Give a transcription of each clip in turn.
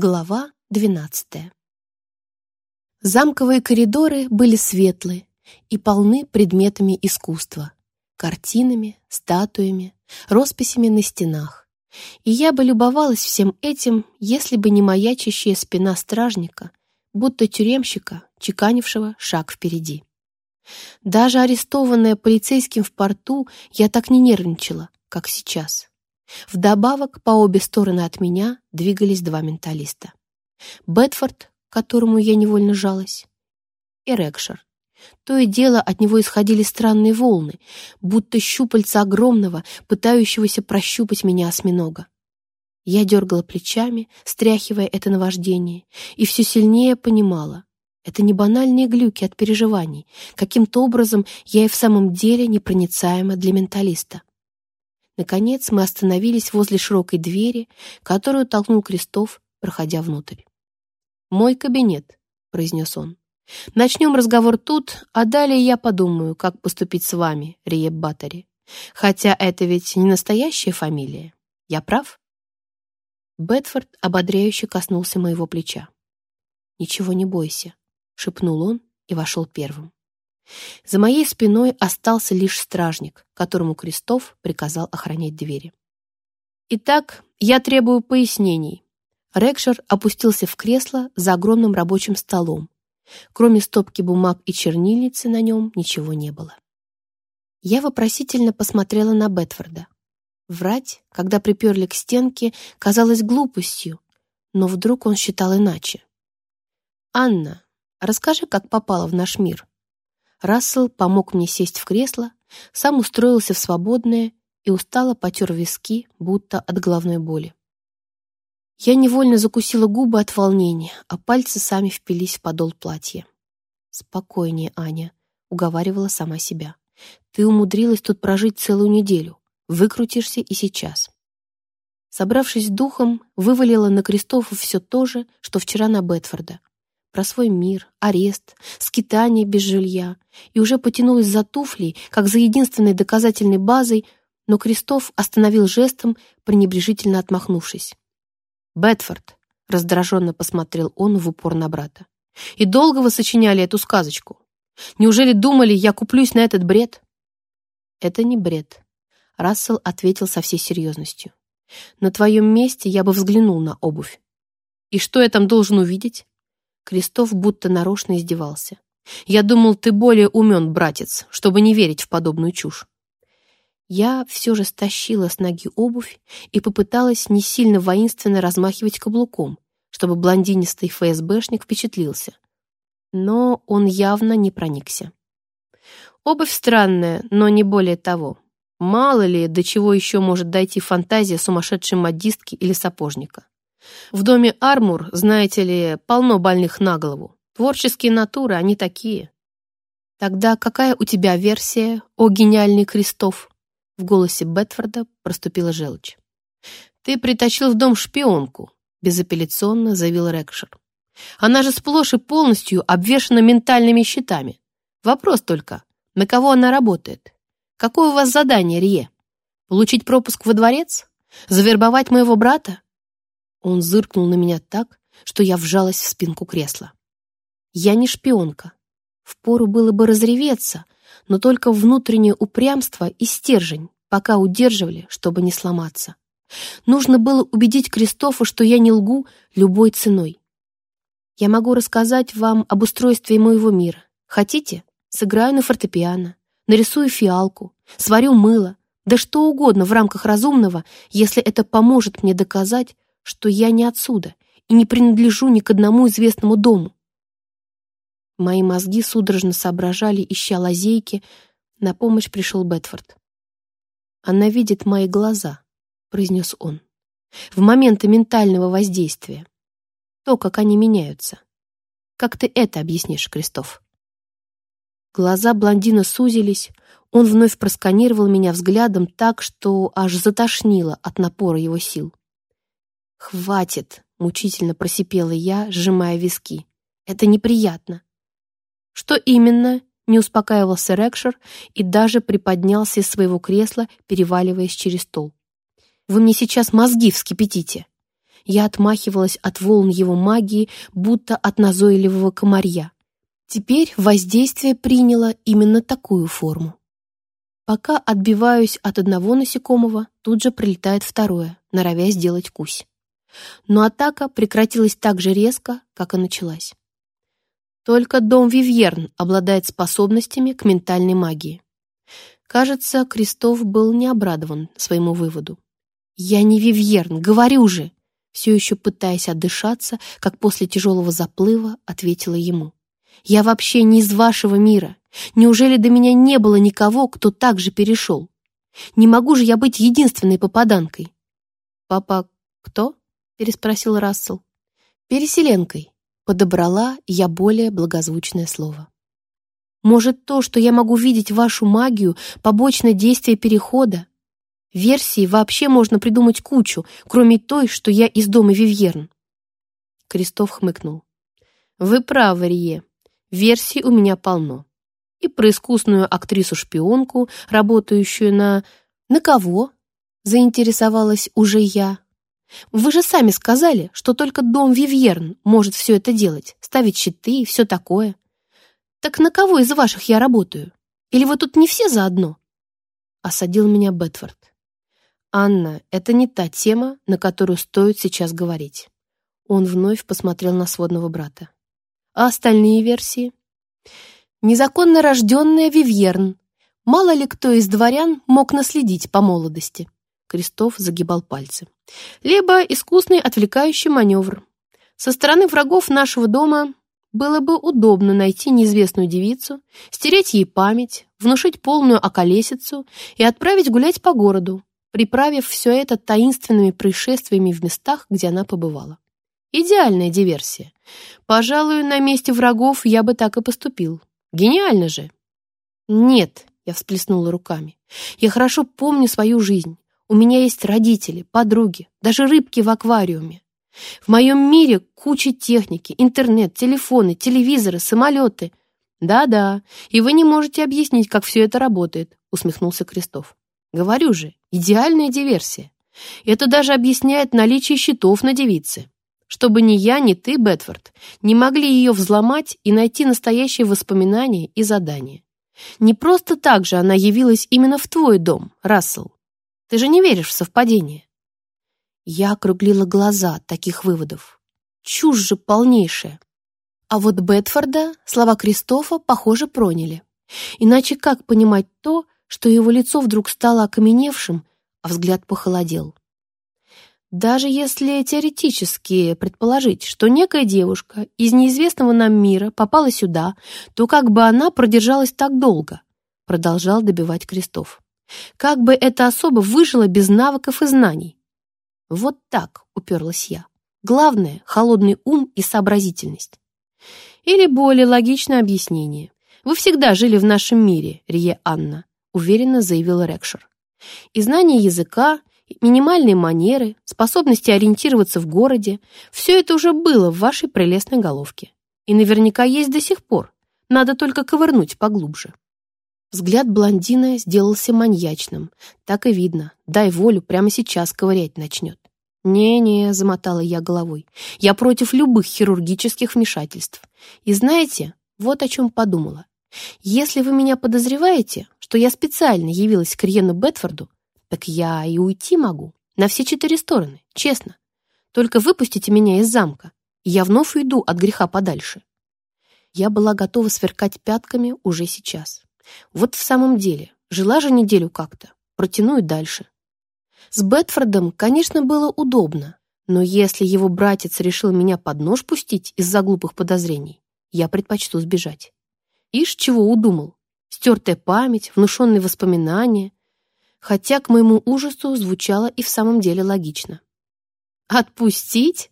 Глава двенадцатая. Замковые коридоры были светлые и полны предметами искусства, картинами, статуями, росписями на стенах. И я бы любовалась всем этим, если бы не маячащая спина стражника, будто тюремщика, чеканившего шаг впереди. Даже арестованная полицейским в порту, я так не нервничала, как сейчас. Вдобавок, по обе стороны от меня двигались два менталиста. Бетфорд, которому я невольно жалась, и Рекшер. То и дело от него исходили странные волны, будто щупальца огромного, пытающегося прощупать меня осьминога. Я дергала плечами, стряхивая это наваждение, и все сильнее понимала. Это не банальные глюки от переживаний. Каким-то образом я и в самом деле непроницаема для менталиста. Наконец мы остановились возле широкой двери, которую толкнул Крестов, проходя внутрь. «Мой кабинет», — произнес он. «Начнем разговор тут, а далее я подумаю, как поступить с вами, Риеб Баттери. Хотя это ведь не настоящая фамилия. Я прав?» Бетфорд ободряюще коснулся моего плеча. «Ничего не бойся», — шепнул он и вошел первым. За моей спиной остался лишь стражник, которому Крестов приказал охранять двери. «Итак, я требую пояснений». Рекшер опустился в кресло за огромным рабочим столом. Кроме стопки бумаг и чернильницы на нем ничего не было. Я вопросительно посмотрела на Бетфорда. Врать, когда приперли к стенке, казалось глупостью, но вдруг он считал иначе. «Анна, расскажи, как попала в наш мир», Рассел помог мне сесть в кресло, сам устроился в свободное и устало потер виски, будто от головной боли. Я невольно закусила губы от волнения, а пальцы сами впились в подол платья. «Спокойнее, Аня», — уговаривала сама себя. «Ты умудрилась тут прожить целую неделю. Выкрутишься и сейчас». Собравшись духом, вывалила на Крестову все то же, что вчера на Бетфорда про свой мир, арест, скитание без жилья, и уже потянулась за туфлей, как за единственной доказательной базой, но Крестов остановил жестом, пренебрежительно отмахнувшись. «Бетфорд», — раздраженно посмотрел он в упор на брата, «и долго вы сочиняли эту сказочку? Неужели думали, я куплюсь на этот бред?» «Это не бред», — Рассел ответил со всей серьезностью. «На твоем месте я бы взглянул на обувь. И что я там должен увидеть? Крестов будто нарочно издевался. «Я думал, ты более умен, братец, чтобы не верить в подобную чушь». Я все же стащила с ноги обувь и попыталась не сильно воинственно размахивать каблуком, чтобы блондинистый ФСБшник впечатлился. Но он явно не проникся. Обувь странная, но не более того. Мало ли, до чего еще может дойти фантазия сумасшедшей модистки или сапожника. В доме Армур, знаете ли, полно больных на голову. Творческие натуры, они такие. Тогда какая у тебя версия, о гениальный Крестов? В голосе Бетфорда проступила желчь. Ты притащил в дом шпионку, безапелляционно заявил Рекшер. Она же сплошь и полностью обвешана ментальными щитами. Вопрос только, на кого она работает? Какое у вас задание, Рие? Получить пропуск во дворец? Завербовать моего брата? Он зыркнул на меня так, что я вжалась в спинку кресла. Я не шпионка. Впору было бы разреветься, но только внутреннее упрямство и стержень пока удерживали, чтобы не сломаться. Нужно было убедить Кристофа, что я не лгу любой ценой. Я могу рассказать вам об устройстве моего мира. Хотите? Сыграю на фортепиано, нарисую фиалку, сварю мыло, да что угодно в рамках разумного, если это поможет мне доказать, что я не отсюда и не принадлежу ни к одному известному дому. Мои мозги судорожно соображали, ища лазейки. На помощь пришел Бетфорд. «Она видит мои глаза», — произнес он, — «в моменты ментального воздействия. То, как они меняются. Как ты это объяснишь, Крестов?» Глаза блондина сузились, он вновь просканировал меня взглядом так, что аж затошнило от напора его сил. «Хватит!» — мучительно просипела я, сжимая виски. «Это неприятно». «Что именно?» — не успокаивался Рекшер и даже приподнялся из своего кресла, переваливаясь через стол. «Вы мне сейчас мозги вскипятите. Я отмахивалась от волн его магии, будто от назойливого комарья. Теперь воздействие приняло именно такую форму. Пока отбиваюсь от одного насекомого, тут же прилетает второе, норовя сделать кусь. Но атака прекратилась так же резко, как и началась. Только дом Вивьерн обладает способностями к ментальной магии. Кажется, Крестов был не обрадован своему выводу. «Я не Вивьерн, говорю же!» Все еще пытаясь отдышаться, как после тяжелого заплыва, ответила ему. «Я вообще не из вашего мира. Неужели до меня не было никого, кто так же перешел? Не могу же я быть единственной попаданкой?» «Папа кто?» — переспросил Рассел. «Переселенкой», — подобрала я более благозвучное слово. Может, то, что я могу видеть вашу магию, побочное действие перехода? Версии вообще можно придумать кучу, кроме той, что я из дома Вивьерн. Крестов хмыкнул. Вы правы, Рие. Версий у меня полно. И про искусную актрису-шпионку, работающую на... На кого? Заинтересовалась уже я. Вы же сами сказали, что только дом Вивьерн может все это делать, ставить щиты и все такое. «Так на кого из ваших я работаю? Или вы тут не все заодно?» Осадил меня Бетфорд. «Анна, это не та тема, на которую стоит сейчас говорить». Он вновь посмотрел на сводного брата. «А остальные версии?» «Незаконно рожденная Вивьерн. Мало ли кто из дворян мог наследить по молодости». Крестов загибал пальцы. «Либо искусный отвлекающий маневр. Со стороны врагов нашего дома было бы удобно найти неизвестную девицу, стереть ей память, внушить полную околесицу и отправить гулять по городу, приправив все это таинственными происшествиями в местах, где она побывала. Идеальная диверсия. Пожалуй, на месте врагов я бы так и поступил. Гениально же. Нет, я всплеснула руками. Я хорошо помню свою жизнь. У меня есть родители, подруги, даже рыбки в аквариуме. В моем мире куча техники, интернет, телефоны, телевизоры, самолеты. Да-да, и вы не можете объяснить, как все это работает, усмехнулся Крестов. Говорю же, идеальная диверсия. Это даже объясняет наличие щитов на девице. Чтобы ни я, ни ты, Бетфорд, не могли ее взломать и найти настоящие воспоминания и задания. Не просто так же она явилась именно в твой дом, Рассел. Ты же не веришь в совпадение. Я округлила глаза от таких выводов. Чушь же полнейшая. А вот Бетфорда слова Кристофа, похоже, проняли. Иначе как понимать то, что его лицо вдруг стало окаменевшим, а взгляд похолодел? Даже если теоретически предположить, что некая девушка из неизвестного нам мира попала сюда, то как бы она продержалась так долго? Продолжал добивать Крестов. Как бы эта особа выжила без навыков и знаний? Вот так уперлась я. Главное — холодный ум и сообразительность. Или более логичное объяснение. Вы всегда жили в нашем мире, Рие Анна, уверенно заявил Рекшер. И знание языка, минимальные манеры, способности ориентироваться в городе — все это уже было в вашей прелестной головке. И наверняка есть до сих пор. Надо только ковырнуть поглубже. Взгляд блондина сделался маньячным. Так и видно. Дай волю, прямо сейчас ковырять начнет. «Не-не», — замотала я головой, — «я против любых хирургических вмешательств. И знаете, вот о чем подумала. Если вы меня подозреваете, что я специально явилась к Риену Бетфорду, так я и уйти могу. На все четыре стороны, честно. Только выпустите меня из замка, и я вновь уйду от греха подальше». Я была готова сверкать пятками уже сейчас. Вот в самом деле, жила же неделю как-то, протяну и дальше. С Бетфордом, конечно, было удобно, но если его братец решил меня под нож пустить из-за глупых подозрений, я предпочту сбежать. Ишь, чего удумал? Стертая память, внушенные воспоминания. Хотя, к моему ужасу, звучало и в самом деле логично. «Отпустить?»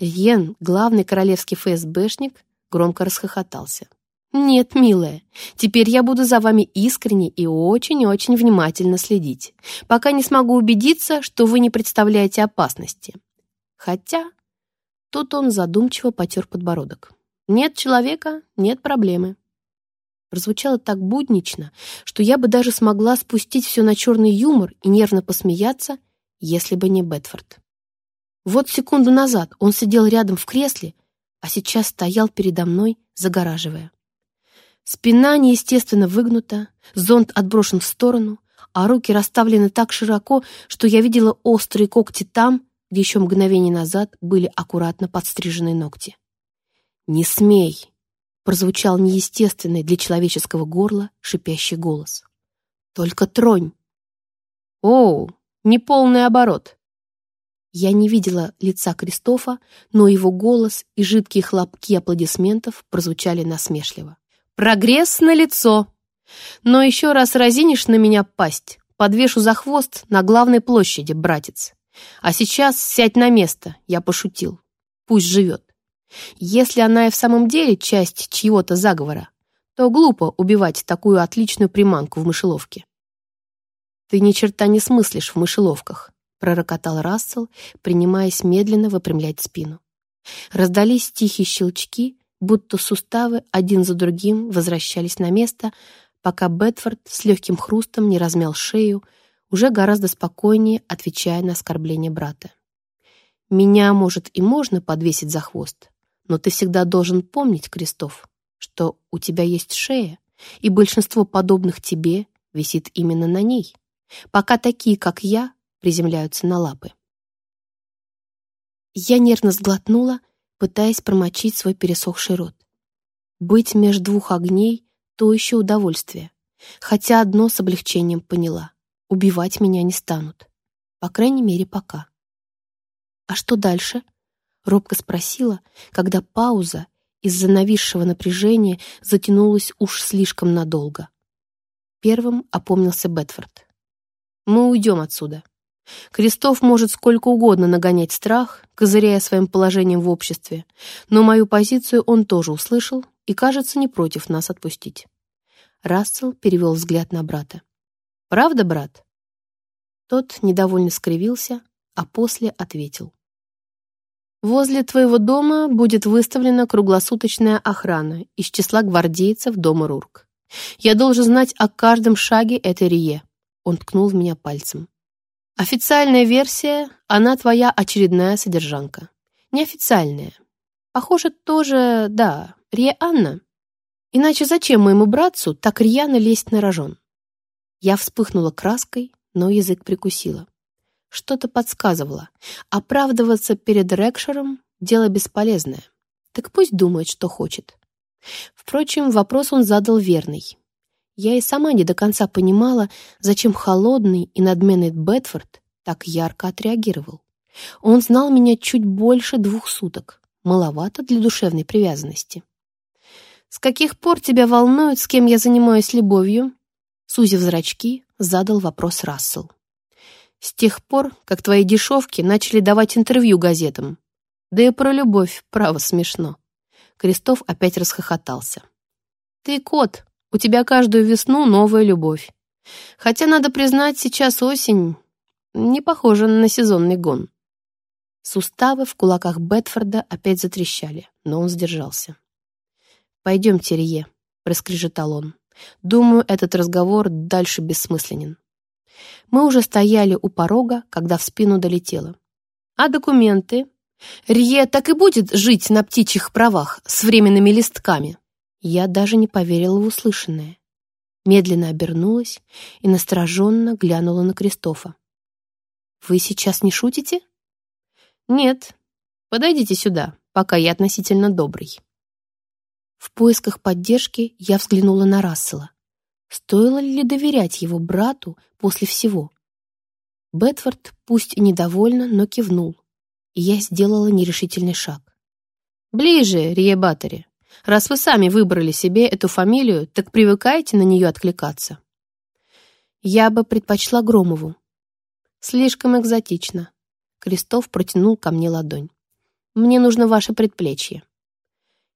Йен, главный королевский ФСБшник, громко расхохотался. «Нет, милая, теперь я буду за вами искренне и очень-очень внимательно следить, пока не смогу убедиться, что вы не представляете опасности. Хотя...» Тут он задумчиво потер подбородок. «Нет человека — нет проблемы». Прозвучало так буднично, что я бы даже смогла спустить все на черный юмор и нервно посмеяться, если бы не Бетфорд. Вот секунду назад он сидел рядом в кресле, а сейчас стоял передо мной, загораживая. Спина неестественно выгнута, зонт отброшен в сторону, а руки расставлены так широко, что я видела острые когти там, где еще мгновение назад были аккуратно подстриженные ногти. «Не смей!» — прозвучал неестественный для человеческого горла шипящий голос. «Только тронь!» «Оу, неполный оборот!» Я не видела лица Кристофа, но его голос и жидкие хлопки аплодисментов прозвучали насмешливо. «Прогресс на лицо! Но еще раз разинишь на меня пасть, подвешу за хвост на главной площади, братец. А сейчас сядь на место, я пошутил. Пусть живет. Если она и в самом деле часть чьего-то заговора, то глупо убивать такую отличную приманку в мышеловке. «Ты ни черта не смыслишь в мышеловках», — пророкотал Рассел, принимаясь медленно выпрямлять спину. Раздались тихие щелчки, будто суставы один за другим возвращались на место, пока Бетфорд с легким хрустом не размял шею, уже гораздо спокойнее отвечая на оскорбление брата. «Меня, может, и можно подвесить за хвост, но ты всегда должен помнить, Крестов, что у тебя есть шея, и большинство подобных тебе висит именно на ней, пока такие, как я, приземляются на лапы». Я нервно сглотнула, пытаясь промочить свой пересохший рот. Быть между двух огней — то еще удовольствие, хотя одно с облегчением поняла убивать меня не станут. По крайней мере, пока. «А что дальше?» — робко спросила, когда пауза из-за нависшего напряжения затянулась уж слишком надолго. Первым опомнился Бетфорд. «Мы уйдем отсюда. Крестов может сколько угодно нагонять страх, козыряя своим положением в обществе, но мою позицию он тоже услышал и, кажется, не против нас отпустить». Рассел перевел взгляд на брата. Правда, брат?» Тот недовольно скривился, а после ответил. «Возле твоего дома будет выставлена круглосуточная охрана из числа гвардейцев дома Рурк. Я должен знать о каждом шаге этой Рие». Он ткнул в меня пальцем. «Официальная версия — она твоя очередная содержанка. Неофициальная. Похоже, тоже, да, Рие Анна. Иначе зачем моему братцу так рьяно лезть на рожон? Я вспыхнула краской, но язык прикусила. Что-то подсказывало. Оправдываться перед Рекшером — дело бесполезное. Так пусть думает, что хочет. Впрочем, вопрос он задал верный. Я и сама не до конца понимала, зачем холодный и надменный Бетфорд так ярко отреагировал. Он знал меня чуть больше двух суток. Маловато для душевной привязанности. «С каких пор тебя волнует, с кем я занимаюсь любовью?» Сузив зрачки, задал вопрос Рассел. «С тех пор, как твои дешевки начали давать интервью газетам. Да и про любовь, право, смешно». Крестов опять расхохотался. «Ты кот, у тебя каждую весну новая любовь. Хотя, надо признать, сейчас осень не похожа на сезонный гон». Суставы в кулаках Бетфорда опять затрещали, но он сдержался. «Пойдем, Терье», — проскрежетал он. Думаю, этот разговор дальше бессмысленен. Мы уже стояли у порога, когда в спину долетело. А документы? Рье так и будет жить на птичьих правах с временными листками. Я даже не поверила в услышанное. Медленно обернулась и настороженно глянула на Кристофа. «Вы сейчас не шутите?» «Нет. Подойдите сюда, пока я относительно добрый». В поисках поддержки я взглянула на Рассела. Стоило ли доверять его брату после всего? Бетфорд, пусть и недовольно, но кивнул, и я сделала нерешительный шаг. «Ближе, Риебатори. Раз вы сами выбрали себе эту фамилию, так привыкайте на нее откликаться». Я бы предпочла Громову. Слишком экзотично. Крестов протянул ко мне ладонь. Мне нужно ваше предплечье.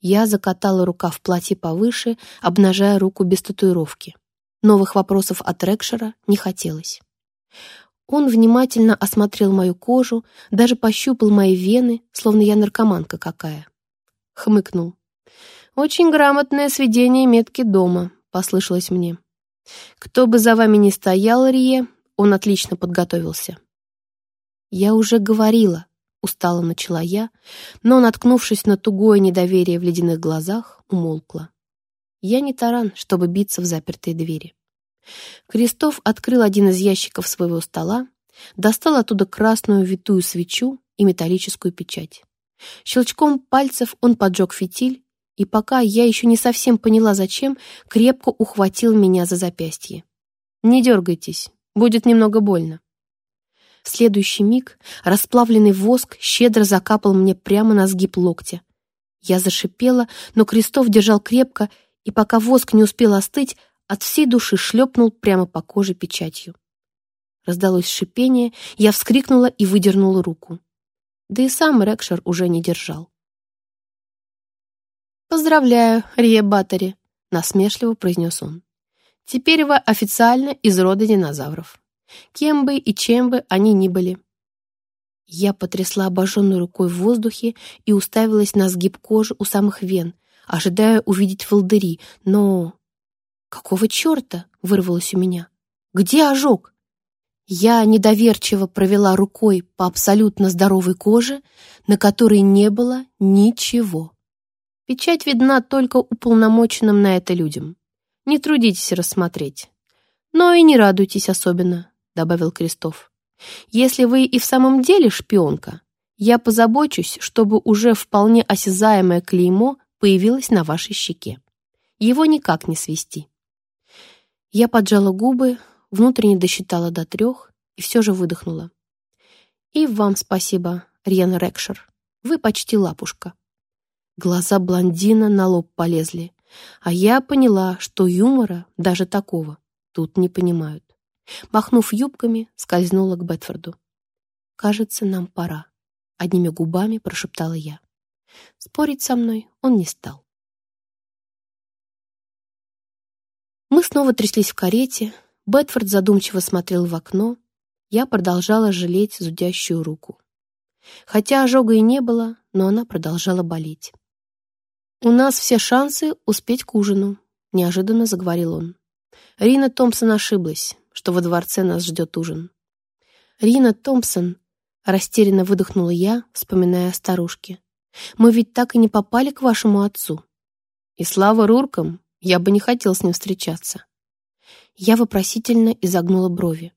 Я закатала рука в платье повыше, обнажая руку без татуировки. Новых вопросов от Рекшера не хотелось. Он внимательно осмотрел мою кожу, даже пощупал мои вены, словно я наркоманка какая. Хмыкнул. «Очень грамотное сведение метки дома», — послышалось мне. «Кто бы за вами ни стоял, Рие, он отлично подготовился». «Я уже говорила», устало начала я, но, наткнувшись на тугое недоверие в ледяных глазах, умолкла. Я не таран, чтобы биться в запертые двери. Крестов открыл один из ящиков своего стола, достал оттуда красную витую свечу и металлическую печать. Щелчком пальцев он поджег фитиль, и пока я еще не совсем поняла, зачем, крепко ухватил меня за запястье. «Не дергайтесь, будет немного больно». В следующий миг расплавленный воск щедро закапал мне прямо на сгиб локтя. Я зашипела, но Крестов держал крепко, и пока воск не успел остыть, от всей души шлепнул прямо по коже печатью. Раздалось шипение, я вскрикнула и выдернула руку. Да и сам Рекшер уже не держал. «Поздравляю, Рие Баттери», — насмешливо произнес он. «Теперь вы официально из рода динозавров. Кем бы и чем бы они ни были». Я потрясла обожженной рукой в воздухе и уставилась на сгиб кожи у самых вен, ожидая увидеть волдыри, но... «Какого черта?» — вырвалось у меня. «Где ожог?» Я недоверчиво провела рукой по абсолютно здоровой коже, на которой не было ничего. Печать видна только уполномоченным на это людям. Не трудитесь рассмотреть. Но и не радуйтесь особенно, добавил Крестов. Если вы и в самом деле шпионка, я позабочусь, чтобы уже вполне осязаемое клеймо появилось на вашей щеке. Его никак не свести. Я поджала губы, внутренне досчитала до трех и все же выдохнула. И вам спасибо, Риан Рекшер. Вы почти лапушка. Глаза блондина на лоб полезли, а я поняла, что юмора, даже такого, тут не понимают. Махнув юбками, скользнула к Бетфорду. «Кажется, нам пора», — одними губами прошептала я. Спорить со мной он не стал. Мы снова тряслись в карете, Бетфорд задумчиво смотрел в окно, я продолжала жалеть зудящую руку. Хотя ожога и не было, но она продолжала болеть. «У нас все шансы успеть к ужину», — неожиданно заговорил он. Рина Томпсон ошиблась, что во дворце нас ждет ужин. «Рина Томпсон», — растерянно выдохнула я, вспоминая о старушке, «мы ведь так и не попали к вашему отцу». «И слава Руркам, я бы не хотел с ним встречаться». Я вопросительно изогнула брови.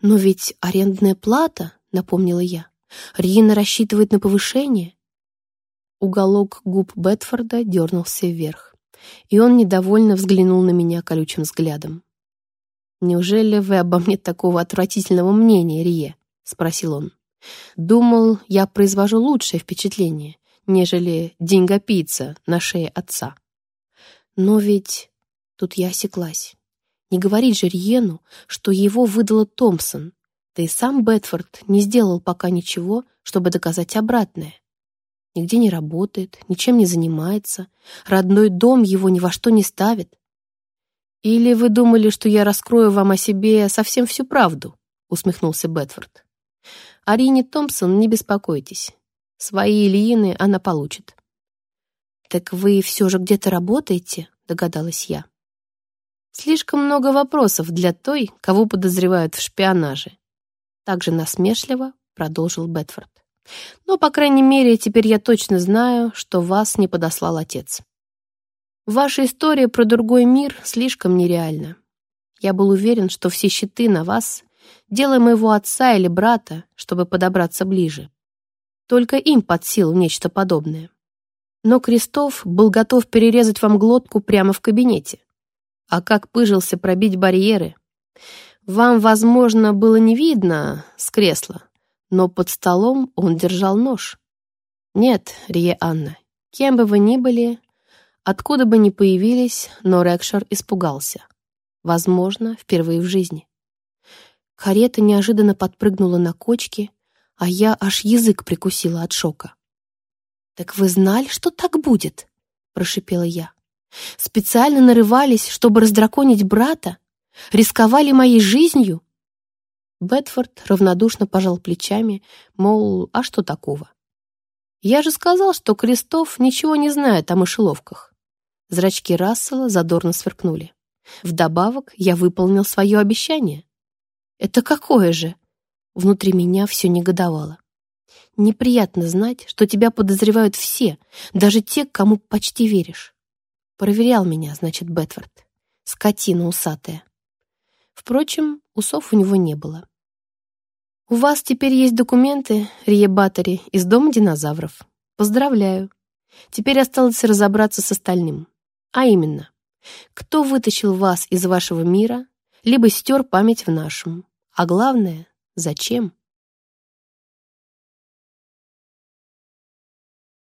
«Но ведь арендная плата», — напомнила я. «Рина рассчитывает на повышение». Уголок губ Бетфорда дернулся вверх, и он недовольно взглянул на меня колючим взглядом. «Неужели вы обо мне такого отвратительного мнения, Рие?» — спросил он. «Думал, я произвожу лучшее впечатление, нежели деньгопийца на шее отца. Но ведь...» Тут я осеклась. Не говорить же Риену, что его выдала Томпсон, да и сам Бетфорд не сделал пока ничего, чтобы доказать обратное нигде не работает, ничем не занимается, родной дом его ни во что не ставит. «Или вы думали, что я раскрою вам о себе совсем всю правду?» — усмехнулся Бетфорд. «О Томпсон не беспокойтесь. Свои Ильины она получит». «Так вы все же где-то работаете?» — догадалась я. «Слишком много вопросов для той, кого подозревают в шпионаже». Также насмешливо продолжил Бетфорд. Но, по крайней мере, теперь я точно знаю, что вас не подослал отец. Ваша история про другой мир слишком нереальна. Я был уверен, что все щиты на вас — дело моего отца или брата, чтобы подобраться ближе. Только им под силу нечто подобное. Но Крестов был готов перерезать вам глотку прямо в кабинете. А как пыжился пробить барьеры? Вам, возможно, было не видно с кресла, но под столом он держал нож. Нет, Рие Анна, кем бы вы ни были, откуда бы ни появились, но Рекшер испугался. Возможно, впервые в жизни. Карета неожиданно подпрыгнула на кочке, а я аж язык прикусила от шока. «Так вы знали, что так будет?» — прошипела я. «Специально нарывались, чтобы раздраконить брата? Рисковали моей жизнью?» Бетфорд равнодушно пожал плечами, мол, а что такого? Я же сказал, что Крестов ничего не знает о мышеловках. Зрачки Рассела задорно сверкнули. Вдобавок я выполнил свое обещание. Это какое же? Внутри меня все негодовало. Неприятно знать, что тебя подозревают все, даже те, кому почти веришь. Проверял меня, значит, Бетфорд. Скотина усатая. Впрочем, усов у него не было. У вас теперь есть документы, Рие Баттери, из дома динозавров. Поздравляю. Теперь осталось разобраться с остальным. А именно, кто вытащил вас из вашего мира, либо стер память в нашем. А главное, зачем?